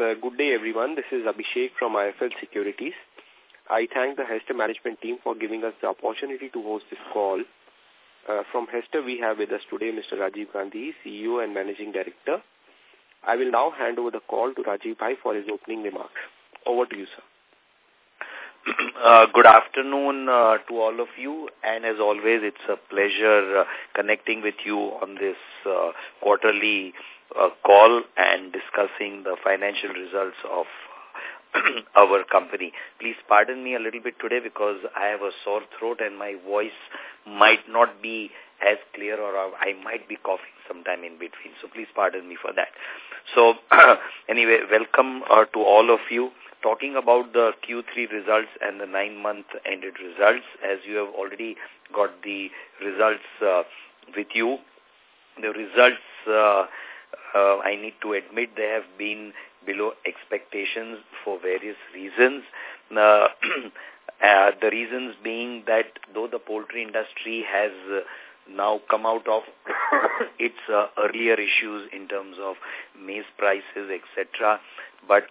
uh, good day everyone. This is Abhishek from IIFL Securities. I thank the Hester management team for giving us the opportunity to host this call. Uh, from Hester, we have with us today Mr. Rajiv Gandhi, CEO and Managing Director. I will now hand over the call to Rajiv Bhai for his opening remarks. Over to you, sir. Uh, good afternoon uh, to all of you and as always it's a pleasure uh, connecting with you on this uh, quarterly call and discussing the financial results of our company. Please pardon me a little bit today because I have a sore throat and my voice might not be as clear or I might be coughing sometime in between. So please pardon me for that. So anyway, welcome uh, to all of you talking about the Q3 results and the nine-month ended results, as you have already got the results uh, with you, the results, uh, uh, I need to admit, they have been below expectations for various reasons. Uh, uh, the reasons being that though the poultry industry has uh, now come out of its uh, earlier issues in terms of maize prices, etc., but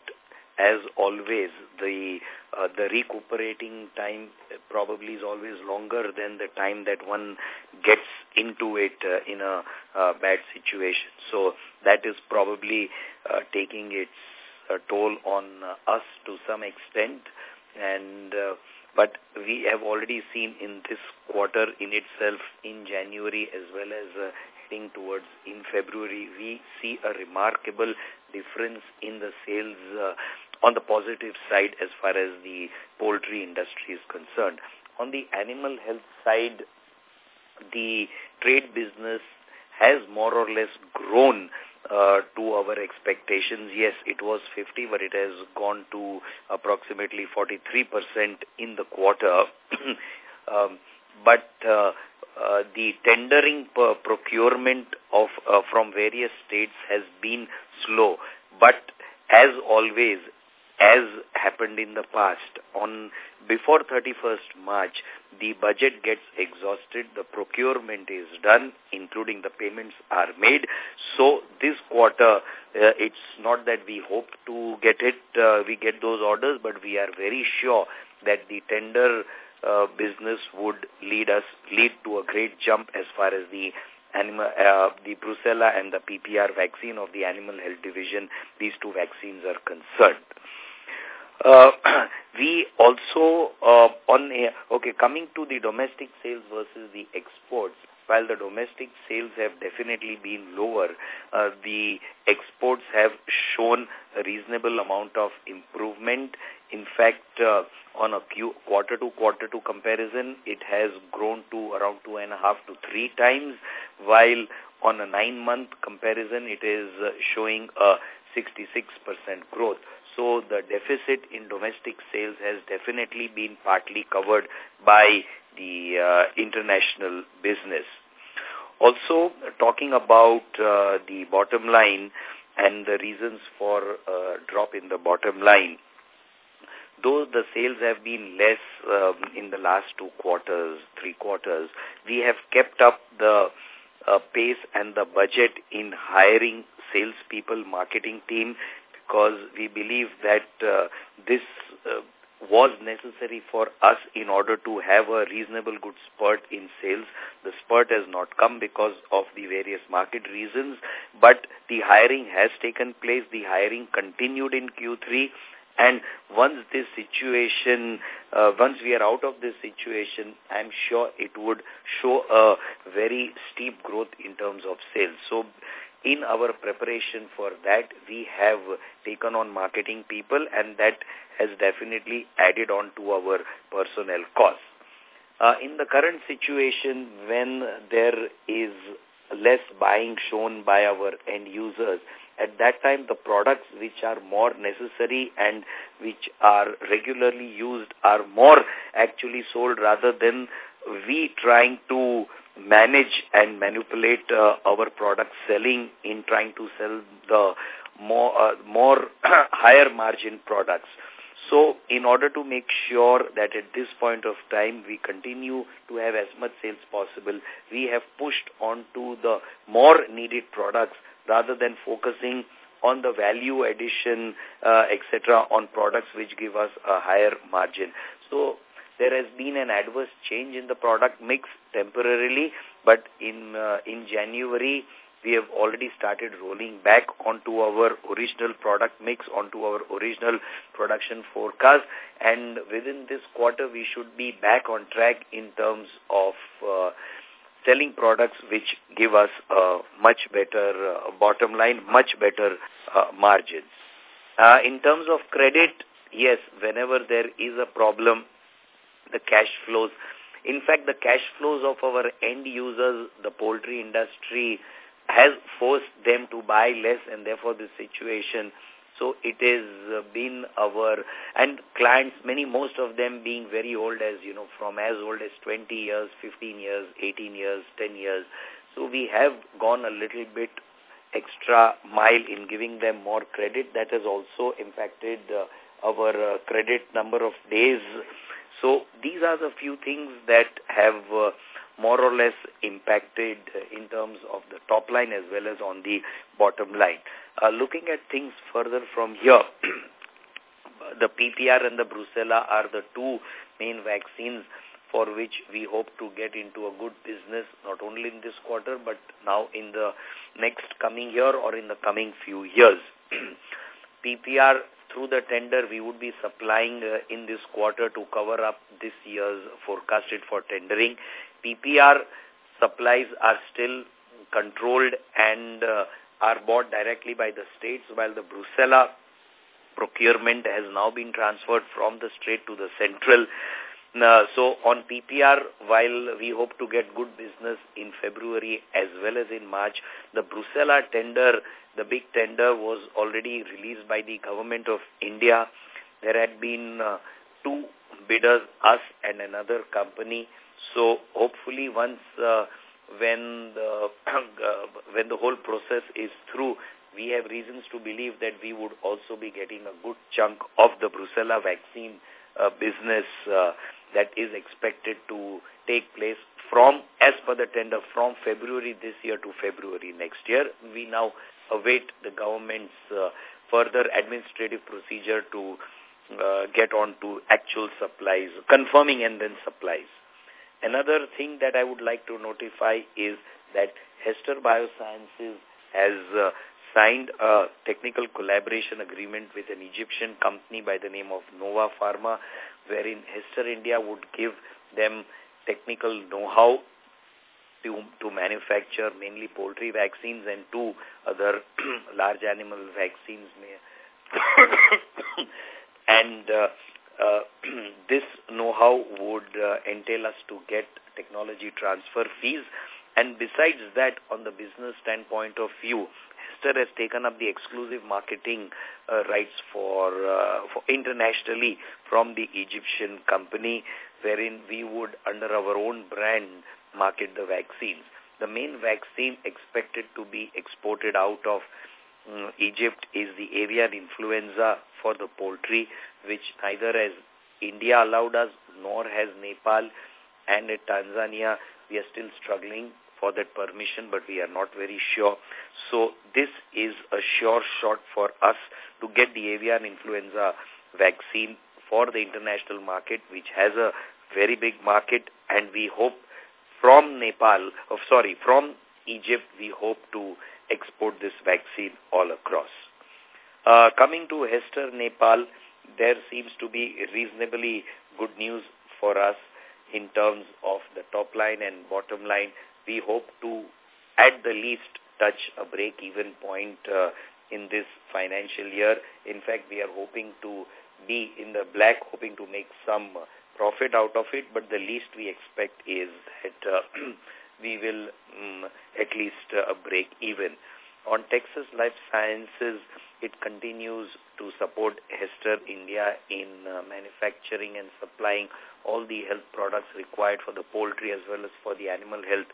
as always, the uh, the recuperating time probably is always longer than the time that one gets into it uh, in a uh, bad situation. So that is probably uh, taking its uh, toll on uh, us to some extent. And uh, but we have already seen in this quarter in itself, in January as well as uh, heading towards in February, we see a remarkable difference in the sales uh, on the positive side as far as the poultry industry is concerned. On the animal health side, the trade business has more or less grown uh, to our expectations. Yes, it was 50, but it has gone to approximately 43% in the quarter. um, but uh, uh, the tendering procurement of uh, from various states has been slow. But as always, as happened in the past, on before 31st March, the budget gets exhausted, the procurement is done, including the payments are made. So this quarter, uh, it's not that we hope to get it, uh, we get those orders, but we are very sure that the tender uh, business would lead us, lead to a great jump as far as the animal, uh, the Brucella and the PPR vaccine of the Animal Health Division, these two vaccines are concerned. Uh, we also, uh, on a, okay, coming to the domestic sales versus the exports, while the domestic sales have definitely been lower, uh, the exports have shown a reasonable amount of improvement. In fact, uh, on a Q, quarter to quarter to comparison, it has grown to around two and a half to three times, while on a nine-month comparison, it is uh, showing a 66% growth. So the deficit in domestic sales has definitely been partly covered by the uh, international business. Also, talking about uh, the bottom line and the reasons for uh, drop in the bottom line, though the sales have been less um, in the last two quarters, three quarters, we have kept up the uh, pace and the budget in hiring salespeople, marketing team, because we believe that uh, this uh, was necessary for us in order to have a reasonable good spurt in sales. The spurt has not come because of the various market reasons, but the hiring has taken place. The hiring continued in Q3. And once this situation, uh, once we are out of this situation, I'm sure it would show a very steep growth in terms of sales. So in our preparation for that, we have taken on marketing people and that has definitely added on to our personnel costs. Uh, in the current situation, when there is less buying shown by our end users, at that time the products which are more necessary and which are regularly used are more actually sold rather than we trying to manage and manipulate uh, our product selling in trying to sell the more uh, more higher margin products. So in order to make sure that at this point of time we continue to have as much sales possible, we have pushed on to the more needed products rather than focusing on the value addition, uh, etc., on products which give us a higher margin. So there has been an adverse change in the product mix temporarily, but in uh, in January, we have already started rolling back onto our original product mix, onto our original production forecast. And within this quarter, we should be back on track in terms of uh, selling products which give us a much better uh, bottom line, much better uh, margins. Uh, in terms of credit, yes, whenever there is a problem, the cash flows, in fact, the cash flows of our end users, the poultry industry, has forced them to buy less and therefore the situation so it has uh, been our, and clients, many, most of them being very old as, you know, from as old as 20 years, 15 years, 18 years, 10 years. So we have gone a little bit extra mile in giving them more credit. That has also impacted uh, our uh, credit number of days. So these are the few things that have uh, more or less impacted in terms of the top line as well as on the bottom line. Uh, looking at things further from here, the PPR and the Brucella are the two main vaccines for which we hope to get into a good business, not only in this quarter, but now in the next coming year or in the coming few years. PPR, through the tender, we would be supplying uh, in this quarter to cover up this year's forecasted for tendering. PPR supplies are still controlled and uh, are bought directly by the states, while the Brucella procurement has now been transferred from the state to the central. So on PPR, while we hope to get good business in February as well as in March, the Brucella tender, the big tender was already released by the government of India. There had been uh, two bidders, us and another company. So hopefully once uh, when the uh, when the whole process is through, we have reasons to believe that we would also be getting a good chunk of the Brucella vaccine uh, business uh, that is expected to take place from, as per the tender, from February this year to February next year. We now await the government's uh, further administrative procedure to uh, get on to actual supplies, confirming and then supplies. Another thing that I would like to notify is that Hester Biosciences has uh, signed a technical collaboration agreement with an Egyptian company by the name of Nova Pharma, wherein Hester India would give them technical know-how to, to manufacture mainly poultry vaccines and two other large animal vaccines. and uh, uh, this know-how would uh, entail us to get technology transfer fees. And besides that, on the business standpoint of view, Has taken up the exclusive marketing uh, rights for, uh, for internationally from the Egyptian company, wherein we would, under our own brand, market the vaccines. The main vaccine expected to be exported out of um, Egypt is the avian influenza for the poultry, which neither has India allowed us nor has Nepal and Tanzania. We are still struggling for that permission, but we are not very sure. So this is a sure shot for us to get the avian influenza vaccine for the international market, which has a very big market, and we hope from Nepal, oh, sorry, from Egypt, we hope to export this vaccine all across. Uh, coming to Hester Nepal, there seems to be reasonably good news for us in terms of the top line and bottom line. We hope to, at the least, touch a break-even point uh, in this financial year. In fact, we are hoping to be in the black, hoping to make some profit out of it, but the least we expect is that uh, we will um, at least uh, break even. On Texas Life Sciences, it continues to support Hester India in uh, manufacturing and supplying all the health products required for the poultry as well as for the animal health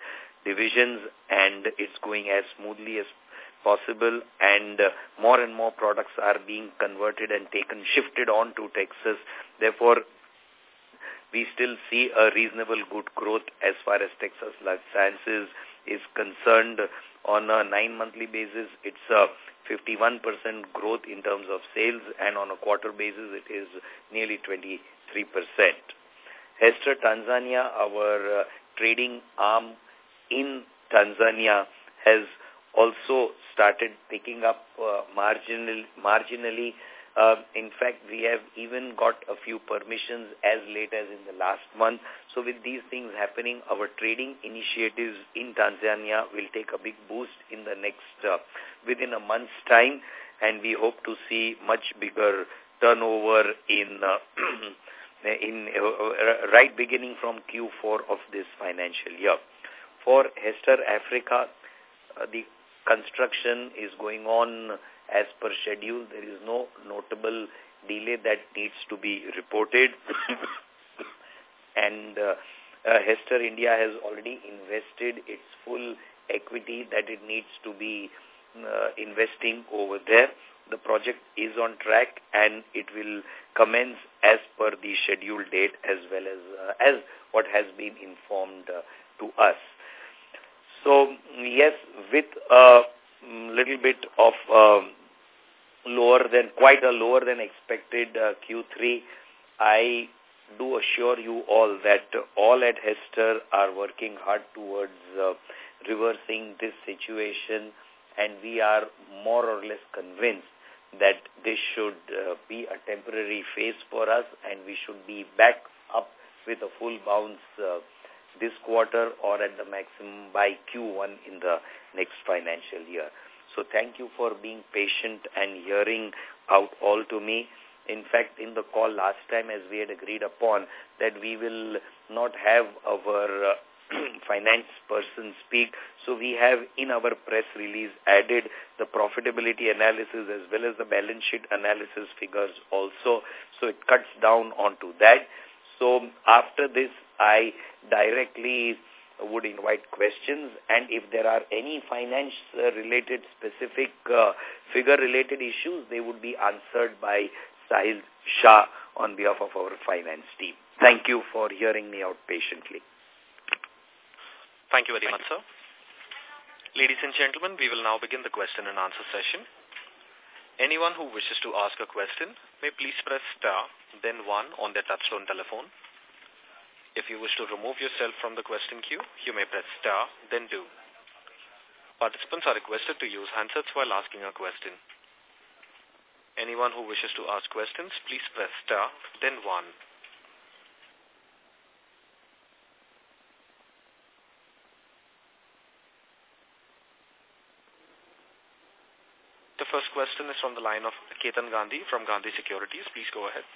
divisions and it's going as smoothly as possible and uh, more and more products are being converted and taken, shifted on to Texas. Therefore, we still see a reasonable good growth as far as Texas Life Sciences is concerned On a nine-monthly basis, it's a 51% growth in terms of sales, and on a quarter basis, it is nearly 23%. Hester Tanzania, our uh, trading arm in Tanzania, has also started picking up uh, marginal, marginally uh, in fact, we have even got a few permissions as late as in the last month. So with these things happening, our trading initiatives in Tanzania will take a big boost in the next, uh, within a month's time. And we hope to see much bigger turnover in, uh, in uh, uh, right beginning from Q4 of this financial year. For Hester Africa, uh, the construction is going on as per schedule. There is no notable delay that needs to be reported. and uh, uh, Hester India has already invested its full equity that it needs to be uh, investing over there. The project is on track and it will commence as per the scheduled date as well as uh, as what has been informed uh, to us. So, yes, with a little bit of um, lower than, quite a lower than expected uh, Q3. I do assure you all that all at Hester are working hard towards uh, reversing this situation and we are more or less convinced that this should uh, be a temporary phase for us and we should be back up with a full bounce uh, this quarter or at the maximum by Q1 in the next financial year. So thank you for being patient and hearing out all to me. In fact, in the call last time, as we had agreed upon, that we will not have our uh, finance person speak. So we have in our press release added the profitability analysis as well as the balance sheet analysis figures also. So it cuts down onto that. So after this, I directly would invite questions and if there are any finance related specific uh, figure related issues they would be answered by Sahil Shah on behalf of our finance team. Thank you for hearing me out patiently. Thank you very much, sir. Ladies and gentlemen, we will now begin the question and answer session. Anyone who wishes to ask a question may please press star, then one on their touchtone telephone. If you wish to remove yourself from the question queue, you may press star, then two. Participants are requested to use handsets while asking a question. Anyone who wishes to ask questions, please press star, then one. The first question is from the line of Ketan Gandhi from Gandhi Securities. Please go ahead.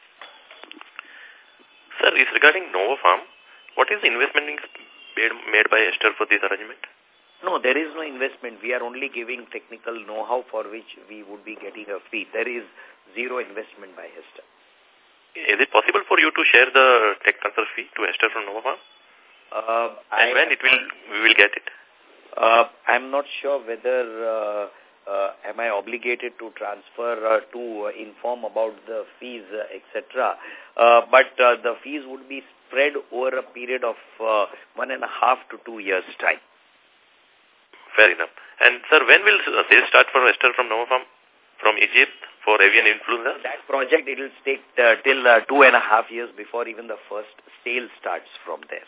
Sir, is regarding Novofarm. What is the investment made, made by Hester for this arrangement? No, there is no investment. We are only giving technical know-how for which we would be getting a fee. There is zero investment by Hester. Is it possible for you to share the tech transfer fee to Hester from Novofarm? Uh, and I, when it will we will get it? Uh, I'm not sure whether uh, uh, am I obligated to transfer uh, to uh, inform about the fees, uh, etc. Uh, but uh, the fees would be spread over a period of uh, one and a half to two years' time. Fair enough. And, sir, when will sales start for Hester from Novofarm, from Egypt, for avian influenza? That project, it will take uh, till uh, two and a half years before even the first sale starts from there.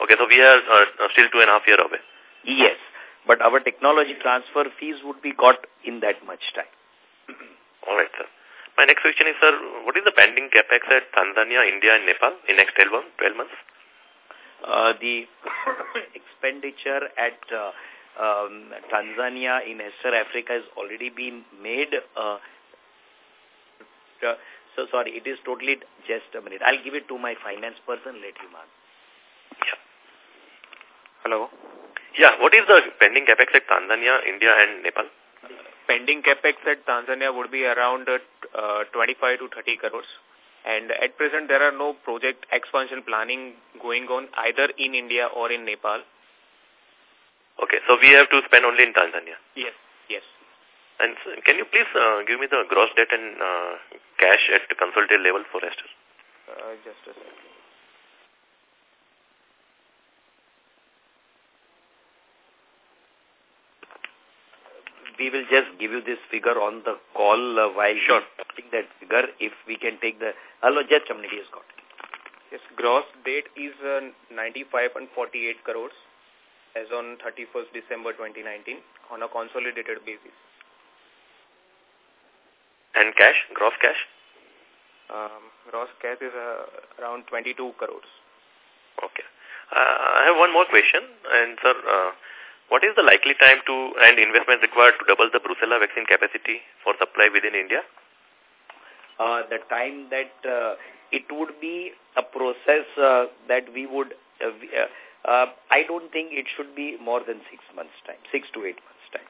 Okay, so we are uh, still two and a half years away. Yes. But our technology transfer fees would be got in that much time. All right, sir. My next question is, sir, what is the pending capex at Tanzania, India, and Nepal in next 12, 12 months? Uh, the expenditure at uh, um, Tanzania in Hester Africa has already been made. Uh, uh, so, sorry, it is totally just a minute. I'll give it to my finance person. Let him answer. Yeah. Hello. Yeah, what is the pending capex at Tanzania, India and Nepal? Pending capex at Tanzania would be around uh, 25 to 30 crores. And at present, there are no project expansion planning going on either in India or in Nepal. Okay, so we have to spend only in Tanzania? Yes, yes. And can you please uh, give me the gross debt and uh, cash at the consolidated level for Hester? Uh, just a second. We will just give you this figure on the call uh, while sure. getting that figure. If we can take the... Hello, just Chamniti has got Yes, gross debt is uh, 95 and 48 crores as on 31st December 2019 on a consolidated basis. And cash, gross cash? Um, gross cash is uh, around 22 crores. Okay. Uh, I have one more question. And, sir, uh, what is the likely time to and investment required to double the Brucella vaccine capacity for supply within India? Uh, the time that uh, it would be a process uh, that we would, uh, uh, uh, I don't think it should be more than six months time, six to eight months time.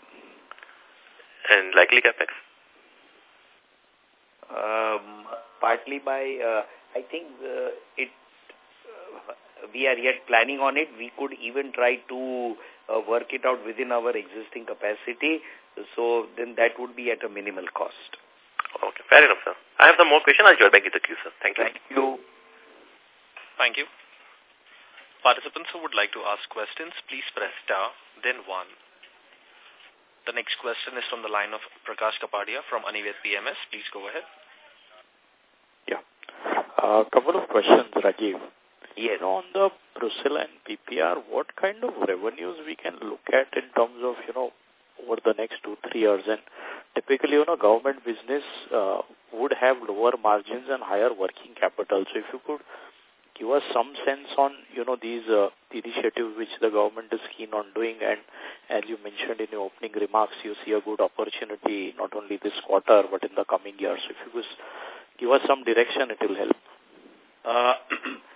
And likely capex? Um, partly by, uh, I think uh, it, uh, we are yet planning on it. We could even try to uh, work it out within our existing capacity. So then that would be at a minimal cost. Okay, fair enough, sir. I have some more questions. I'll join back in the queue, sir. Thank you. Thank you. Thank you. Participants who would like to ask questions, please press star, then one. The next question is from the line of Prakash Kapadia from Anived PMS. Please go ahead. Yeah. A uh, couple of questions, Rajiv. Yes. on the Brucella and PPR, what kind of revenues we can look at in terms of, you know, over the next two, three years? And typically, you know, government business uh, would have lower margins and higher working capital. So if you could give us some sense on, you know, these uh, initiatives which the government is keen on doing and as you mentioned in your opening remarks, you see a good opportunity not only this quarter but in the coming years. So if you could give us some direction, it will help. Uh,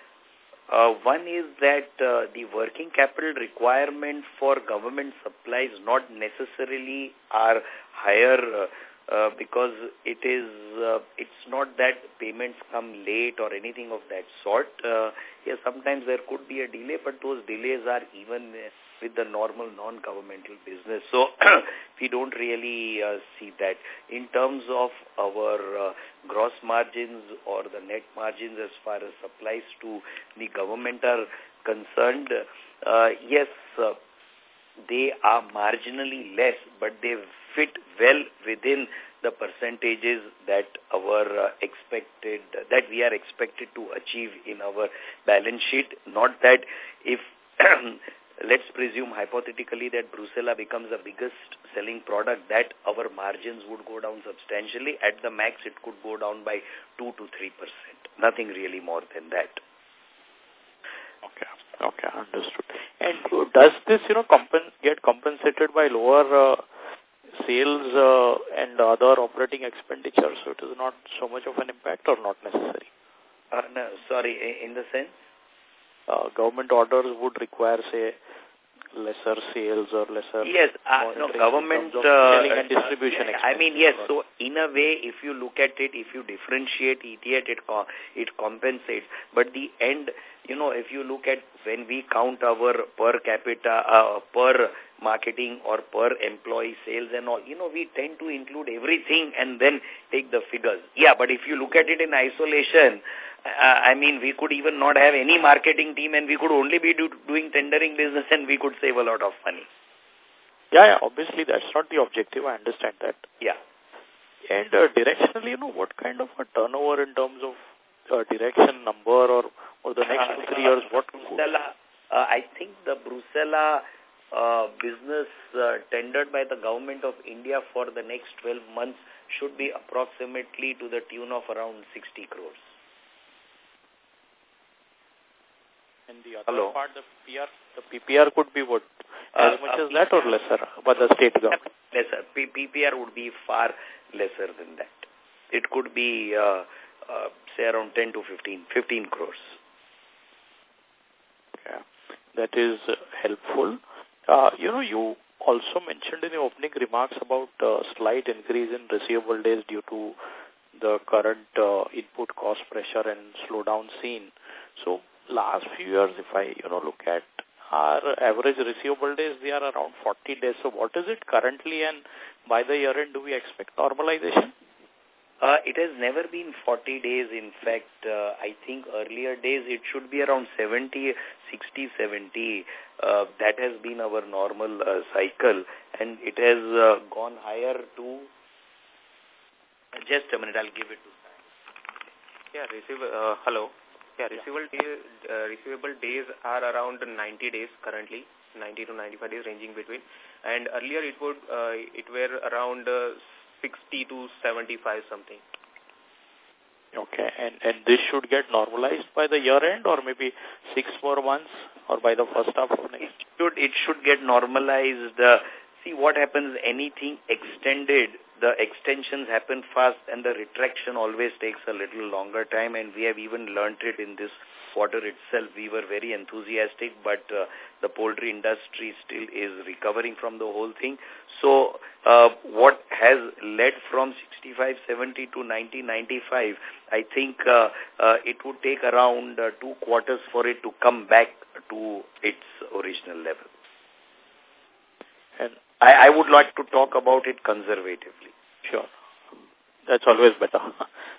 uh, one is that uh, the working capital requirement for government supplies not necessarily are higher uh, uh, because it is uh, it's not that payments come late or anything of that sort. Uh, yes, sometimes there could be a delay, but those delays are even with the normal non-governmental business. So we don't really uh, see that. In terms of our uh, gross margins or the net margins as far as supplies to the government are concerned, uh, yes, uh, they are marginally less, but they fit well within the percentages that our uh, expected, that we are expected to achieve in our balance sheet. Not that if let's presume hypothetically that Brucella becomes the biggest selling product, that our margins would go down substantially. At the max, it could go down by 2 to 3%. Nothing really more than that. Okay, okay, understood. And does this, you know, compen get compensated by lower uh, sales uh, and other operating expenditures? So it is not so much of an impact or not necessary? Uh, no, sorry, in the sense? Uh, government orders would require, say, lesser sales or lesser... Yes, uh, no, government... Uh, selling and distribution I mean, yes, so in a way, if you look at it, if you differentiate it, it, it compensates. But the end, you know, if you look at when we count our per capita, uh, per marketing or per employee sales and all, you know, we tend to include everything and then take the figures. Yeah, but if you look at it in isolation, uh, I mean, we could even not have any marketing team and we could only be do, doing tendering business and we could save a lot of money. Yeah, yeah, obviously that's not the objective. I understand that. Yeah. And uh, directionally, you know, what kind of a turnover in terms of uh, direction number or, or the next two, three years, what? Brucella, uh, I think the Brucella uh, business uh, tendered by the government of India for the next 12 months should be approximately to the tune of around 60 crores. And the other Hello? part, the PR, the PPR could be what? As Uh, much uh, as that or lesser, but the state government? Lesser. P PPR would be far lesser than that. It could be, uh, uh, say, around 10 to 15, 15 crores. Yeah, that is uh, helpful. Uh, you know, you also mentioned in your opening remarks about uh, slight increase in receivable days due to the current uh, input cost pressure and slowdown seen. So last few years, if I, you know, look at our average receivable days, they are around 40 days. So what is it currently and by the year end, do we expect normalization? Uh, it has never been 40 days. In fact, uh, I think earlier days it should be around 70, 60, 70. Uh, that has been our normal uh, cycle and it has uh, gone higher to... Just a minute, I'll give it to Yeah, receive, uh, hello. Yeah, receivable, yeah. Days, uh, receivable days are around 90 days currently, 90 to 95 days ranging between. And earlier it would, uh, it were around uh, 60 to 75 something. Okay, and, and this should get normalized by the year end or maybe six more months or by the first half of next? It should, it should get normalized. Uh, see what happens, anything extended, the extensions happen fast and the retraction always takes a little longer time and we have even learnt it in this quarter itself. We were very enthusiastic but uh, the poultry industry still is recovering from the whole thing. So uh, what has led from 65, 70 to 90, 95, I think uh, uh, it would take around uh, two quarters for it to come back to its original level. And I, I would like to talk about it conservatively. Sure. That's always better.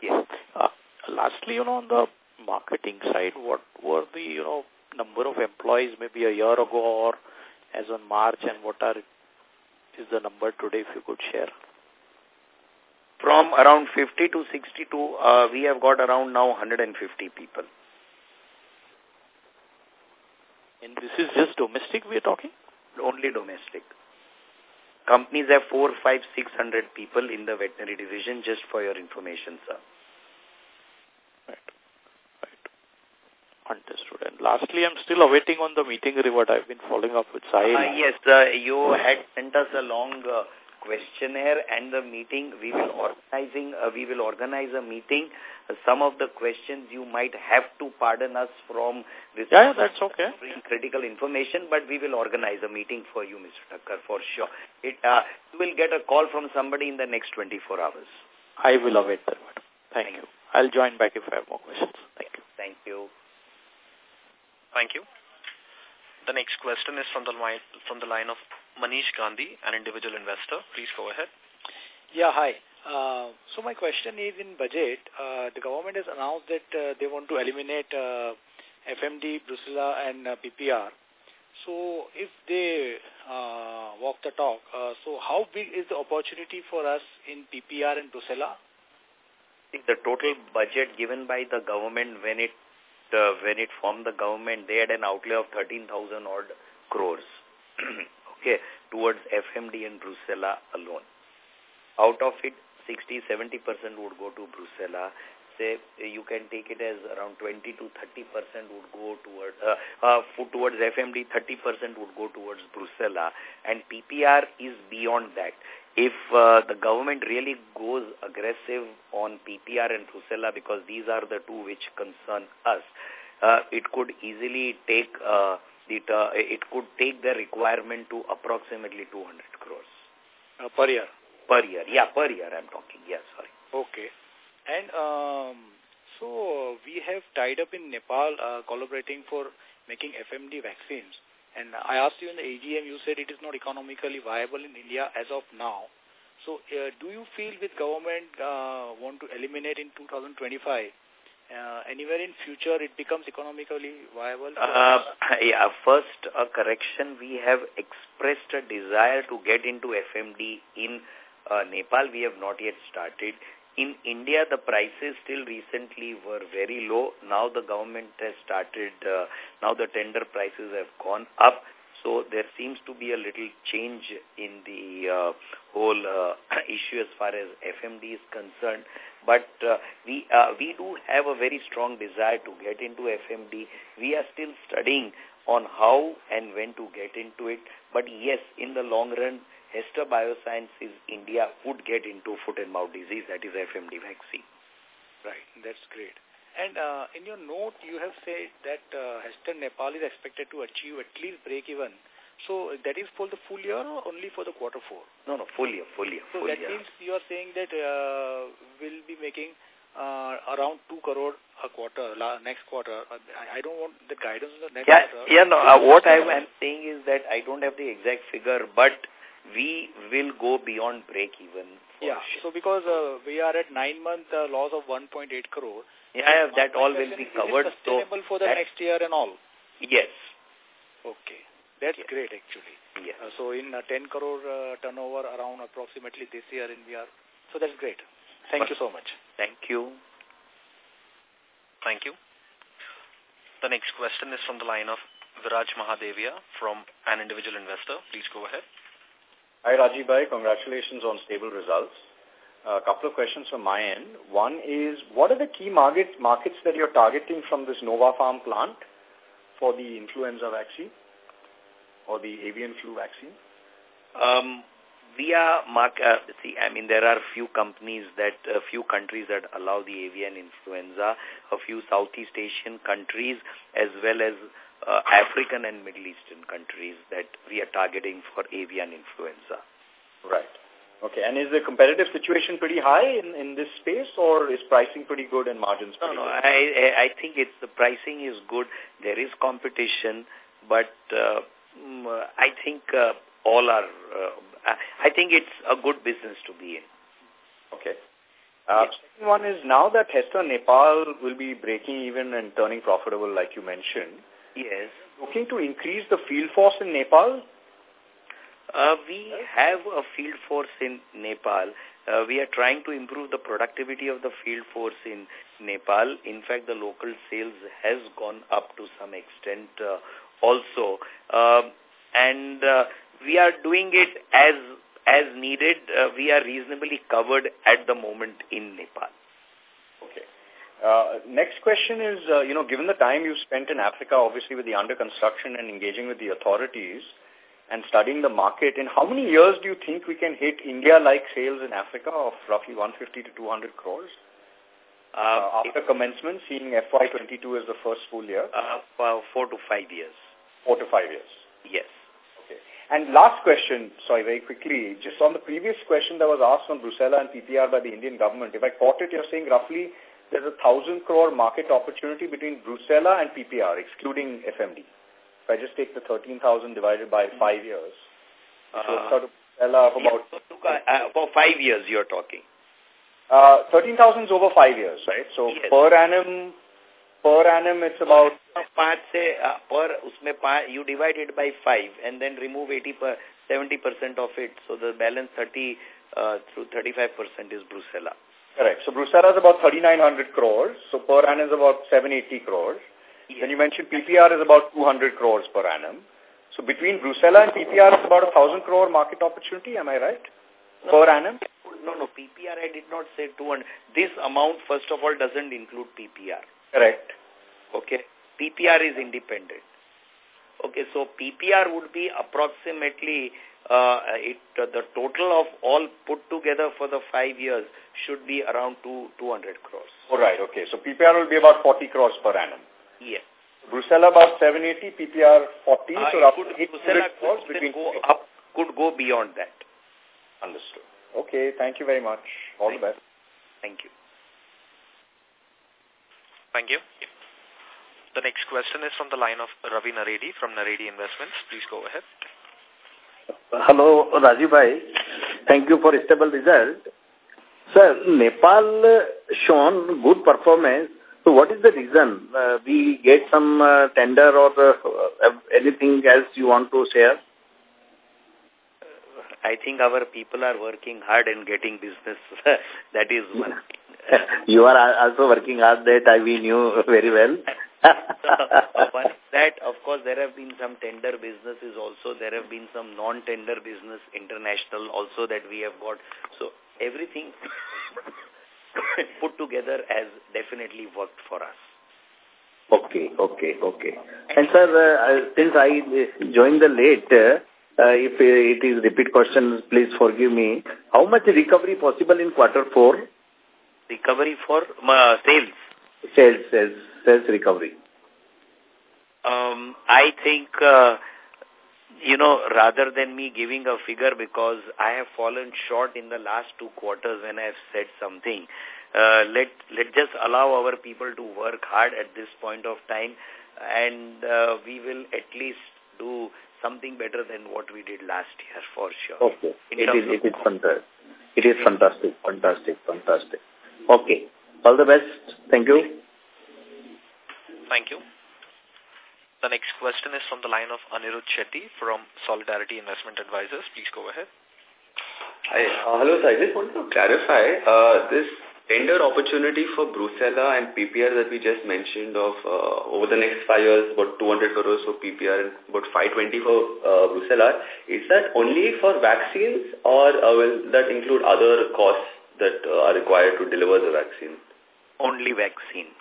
yes. Uh, lastly, you know, on the marketing side, what were the, you know, number of employees maybe a year ago or as on March and what are is the number today if you could share? From around 50 to 62, uh, we have got around now 150 people. And this is just domestic we are talking? Only domestic. Companies have four, five, six hundred people in the veterinary division, just for your information, sir. Right. Right. Understood. And lastly, I'm still awaiting on the meeting reward. I've been following up with Sahil. Uh, yes, uh, you had sent us a long uh, questionnaire and the meeting. We will organizing. Uh, we will organize a meeting. Uh, some of the questions you might have to pardon us from this. Yeah, that's okay. Critical information, but we will organize a meeting for you, Mr. Thakkar, for sure. It uh, you will get a call from somebody in the next 24 hours. I will await that. Thank, Thank you. I'll join back if I have more questions. Thank you. Thank you. Thank you. The next question is from the line, from the line of Manish Gandhi, an individual investor. Please go ahead. Yeah, hi. Uh, so my question is in budget, uh, the government has announced that uh, they want to eliminate uh, FMD, Brucella and uh, PPR. So if they uh, walk the talk, uh, so how big is the opportunity for us in PPR and Brucella? The total budget given by the government when it uh, when it formed the government, they had an outlay of 13,000 odd crores. okay, towards FMD and Brucella alone. Out of it, 60-70% would go to Brucella. Say you can take it as around 20 to 30% would go toward uh, uh, towards FMD, 30% would go towards Brucella, and PPR is beyond that. If uh, the government really goes aggressive on PPR and Brucella, because these are the two which concern us, uh, it could easily take uh, it, uh, it could take the requirement to approximately 200 crores. Uh, per year? Per year. Yeah, per year I'm talking. Yeah, sorry. Okay. And um, so we have tied up in Nepal uh, collaborating for making FMD vaccines. And I asked you in the AGM, you said it is not economically viable in India as of now. So uh, do you feel with government uh, want to eliminate in 2025 uh, anywhere in future it becomes economically viable? Uh, yeah, first a correction. We have expressed a desire to get into FMD in uh, Nepal. We have not yet started. In India, the prices still recently were very low. Now the government has started, uh, now the tender prices have gone up. So there seems to be a little change in the uh, whole uh, issue as far as FMD is concerned. But uh, we uh, we do have a very strong desire to get into FMD. We are still studying on how and when to get into it. But yes, in the long run, Hester Biosciences India would get into foot and mouth disease, that is FMD vaccine. Right, that's great. And uh, in your note, you have said that uh, Hester Nepal is expected to achieve at least break-even. So that is for the full year or only for the quarter four? No, no, full year, full year. So full that year. means you are saying that uh, we'll be making uh, around 2 crore a quarter, la next quarter. I, I don't want the guidance on the next yeah, quarter. Yeah, no, uh, what I am saying is that I don't have the exact figure, but we will go beyond break even. Yeah, sure. so because uh, we are at nine month uh, loss of 1.8 crore. Yeah, that all will be covered. Is sustainable so for the next year and all? Yes. Okay. That's yes. great actually. Yes. Uh, so in a 10 crore uh, turnover around approximately this year and we are, so that's great. Thank but, you so much. Thank you. Thank you. The next question is from the line of Viraj Mahadevia from an individual investor. Please go ahead. Hi Rajiv congratulations on stable results. A couple of questions from my end. One is, what are the key market, markets that you're targeting from this Nova Farm plant for the influenza vaccine or the avian flu vaccine? Um, we are, mark, uh, see, I mean, there are few companies that, a few countries that allow the avian influenza, a few Southeast Asian countries, as well as uh, African and Middle Eastern countries that we are targeting for avian influenza. Right. Okay, and is the competitive situation pretty high in, in this space or is pricing pretty good and margins No, no, good? I, I think it's the pricing is good. There is competition, but uh, mm, I think uh, all are, uh, I think it's a good business to be in. Okay. Uh, yes. Second one is now that Hester Nepal will be breaking even and turning profitable like you mentioned. Yes. Looking to increase the field force in Nepal uh, we have a field force in Nepal. Uh, we are trying to improve the productivity of the field force in Nepal. In fact, the local sales has gone up to some extent uh, also. Uh, and uh, we are doing it as as needed. Uh, we are reasonably covered at the moment in Nepal. Okay. Uh, next question is, uh, you know, given the time you spent in Africa, obviously with the under construction and engaging with the authorities, and studying the market, in how many years do you think we can hit India-like sales in Africa of roughly 150 to 200 crores? Uh, uh, after commencement, seeing FY22 as the first full year? Uh, four to five years. Four to five years? Yes. Okay. And last question, sorry, very quickly, just on the previous question that was asked on Brucella and PPR by the Indian government, if I caught it, you're saying roughly there's a 1,000 crore market opportunity between Brucella and PPR, excluding FMD. If I just take the 13,000 divided by mm-hmm. five years, uh, uh it works Brucella of about... Uh, uh, for five years, you're talking. Uh, 13,000 is over five years, right? So yes. per annum, per annum it's about... Uh, per, you divide it by five and then remove 80 per, 70% of it. So the balance 30 uh, through 35% is Brucella. Correct. So Brucella is about 3,900 crores. So per annum is about 780 crores. Yes. Then you mentioned PPR is about 200 crores per annum. So between Brucella and PPR is about a 1,000 crore market opportunity, am I right? No, per annum? No, no, PPR I did not say 200. This amount, first of all, doesn't include PPR. Correct. Okay. PPR is independent. Okay, so PPR would be approximately, uh, it, uh, the total of all put together for the five years should be around two, 200 crores. All right, okay. So PPR will be about 40 crores per annum. Yes. Brucella about 780, PPR 40, uh, so roughly Brucella could, between go up, could go beyond that. Understood. Okay, thank you very much. All thank the best. Thank you. Thank you. The next question is from the line of Ravi Naredi from Naredi Investments. Please go ahead. Hello, Rajiv Bhai. Thank you for stable result. Sir, Nepal shown good performance so what is the reason? Uh, we get some uh, tender or uh, anything else you want to share? I think our people are working hard and getting business. that is one. you are also working hard that I we knew very well. one that, of course, there have been some tender businesses also. There have been some non-tender business international also that we have got. So everything put together has definitely worked for us. Okay, okay, okay. And sir, uh, since I joined the late, uh, if it is repeat questions, please forgive me. How much recovery possible in quarter four? Recovery for uh, sales? Sales, sales, sales recovery. Um, I think uh, you know, rather than me giving a figure because I have fallen short in the last two quarters when I have said something, uh, let, let just allow our people to work hard at this point of time and uh, we will at least do something better than what we did last year, for sure. Okay. it is, it is fantastic. It is fantastic, fantastic, fantastic. Okay. All the best. Thank you. Thank you. The next question is from the line of Anirudh Shetty from Solidarity Investment Advisors. Please go ahead. Hi. Uh, hello, sir. I just wanted to clarify uh, this tender opportunity for Brucella and PPR that we just mentioned of uh, over the next five years, about 200 crores for PPR and about 520 for uh, Brucella. Is that only for vaccines or uh, will that include other costs that uh, are required to deliver the vaccine? Only vaccine.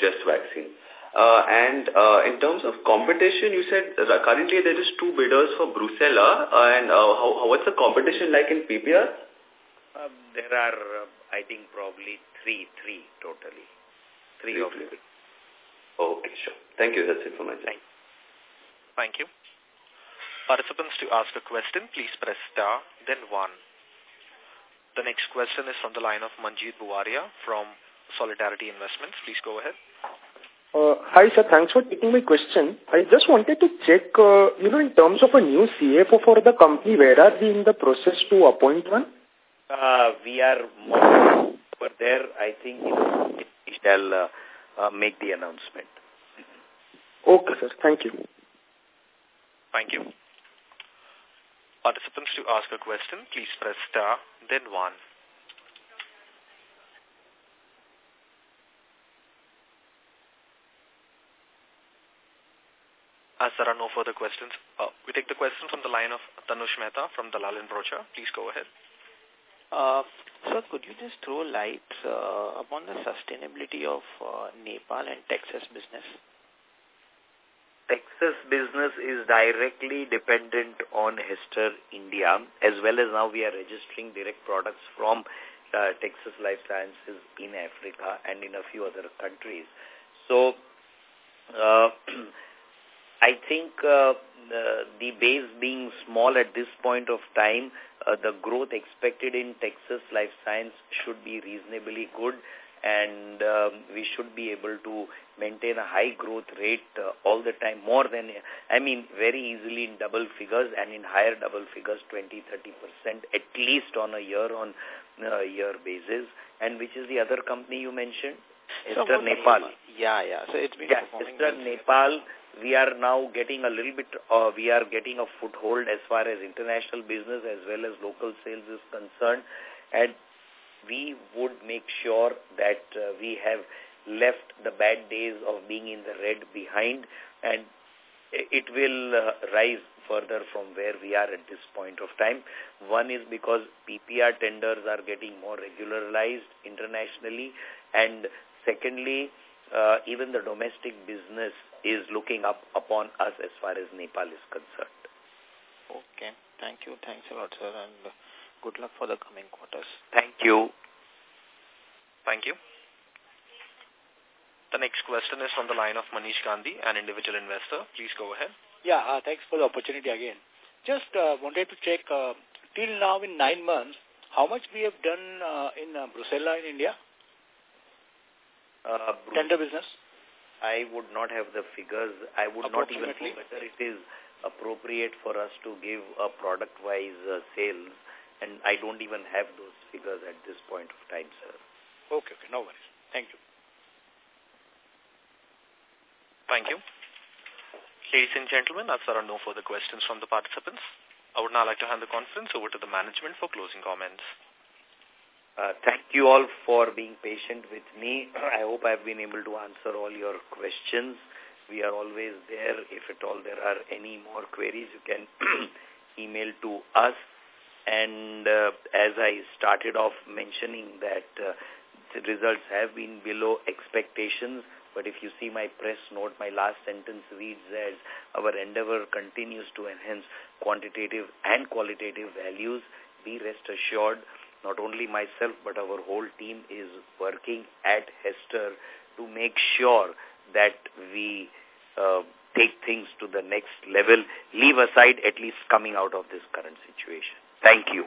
Just vaccine. Uh, and uh, in terms of competition, you said currently there is two bidders for Brucella. and uh, how, what's the competition like in PPR? Um, there are uh, I think probably three, three totally. Three, of them. Okay, sure. Thank you. That's it for my side. Thank you. Participants to ask a question, please press star, then one. The next question is from the line of Manjeet Buwaria from Solidarity Investments. Please go ahead. Uh, hi, sir. Thanks for taking my question. I just wanted to check, uh, you know, in terms of a new CFO for the company, where are we in the process to appoint one? Uh, we are more over there. I think we shall uh, uh, make the announcement. Okay, sir. Thank you. Thank you. Participants to ask a question, please press star, then one. As there are no further questions, uh, we take the question from the line of Tanush Mehta from Dalal and Broacha. Please go ahead. Uh, sir, could you just throw light uh, upon the sustainability of uh, Nepal and Texas business? Texas business is directly dependent on Hester India, as well as now we are registering direct products from uh, Texas Life Sciences in Africa and in a few other countries. So, uh, I think uh, the, the base being small at this point of time, uh, the growth expected in Texas Life Science should be reasonably good and um, we should be able to maintain a high growth rate uh, all the time, more than, I mean, very easily in double figures and in higher double figures, 20-30%, at least on a year-on-year uh, basis. And which is the other company you mentioned? So Hester Nepal. Yeah, yeah. So it's been yeah, Hester Nepal we are now getting a little bit, uh, we are getting a foothold as far as international business as well as local sales is concerned. And we would make sure that uh, we have left the bad days of being in the red behind and it will uh, rise further from where we are at this point of time. One is because PPR tenders are getting more regularized internationally and secondly, uh, even the domestic business is looking up upon us as far as Nepal is concerned. Okay. Thank you. Thanks a lot, sir, and good luck for the coming quarters. Thank you. Thank you. The next question is from the line of Manish Gandhi, an individual investor. Please go ahead. Yeah, uh, thanks for the opportunity again. Just uh, wanted to check, uh, till now in nine months, how much we have done uh, in uh, Brucella in India? Uh, Tender business? I would not have the figures. I would not even know whether it is appropriate for us to give a product-wise uh, sales, and I don't even have those figures at this point of time, sir. Okay, okay, no worries. Thank you. Thank you. Ladies and gentlemen, as there are no further questions from the participants, I would now like to hand the conference over to the management for closing comments. Uh, thank you all for being patient with me. I hope I've been able to answer all your questions. We are always there. If at all there are any more queries, you can email to us. And uh, as I started off mentioning that uh, the results have been below expectations, but if you see my press note, my last sentence reads as our endeavor continues to enhance quantitative and qualitative values. Be rest assured not only myself but our whole team is working at Hester to make sure that we uh, take things to the next level, leave aside at least coming out of this current situation. Thank you.